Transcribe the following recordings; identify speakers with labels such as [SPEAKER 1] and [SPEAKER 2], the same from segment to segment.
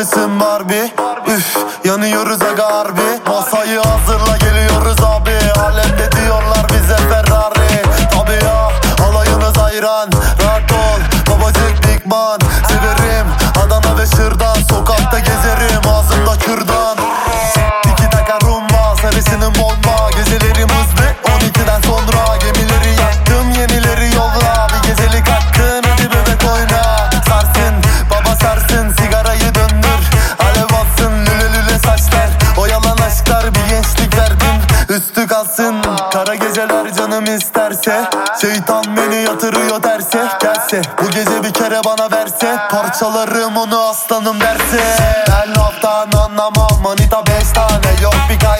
[SPEAKER 1] Sarısın Barbie. Üf yanıyoruz aga harbi. Masayı hazırla geliyoruz abi. Alemde diyorlar bize Ferrari. Tabi ya alayınız hayran. Rahat ol babacık dikman Severim Adana ve Şırdan. Sokakta gezerim ağzımda kürdan. Tiki taka rumba sarısının bomba isterse Şeytan beni yatırıyor terse Gelse bu gece bir kere bana verse Parçalarım onu aslanım derse. Ben laftan anlamam manita beş tane Yok bir kaynanam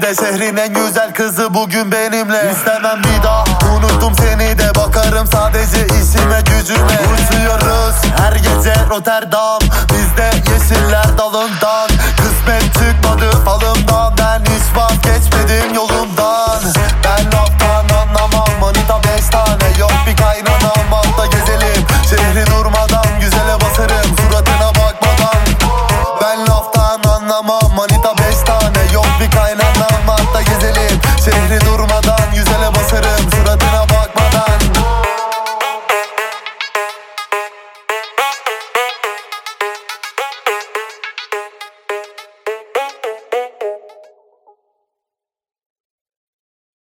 [SPEAKER 1] gecede Şehrin en güzel kızı bugün benimle. İstemem bir daha unuttum seni de. Bakarım sadece işime gücüme. Uçuyoruz her gece Rotterdam. Bizde yeşiller dalından. Kısmet çıkmadı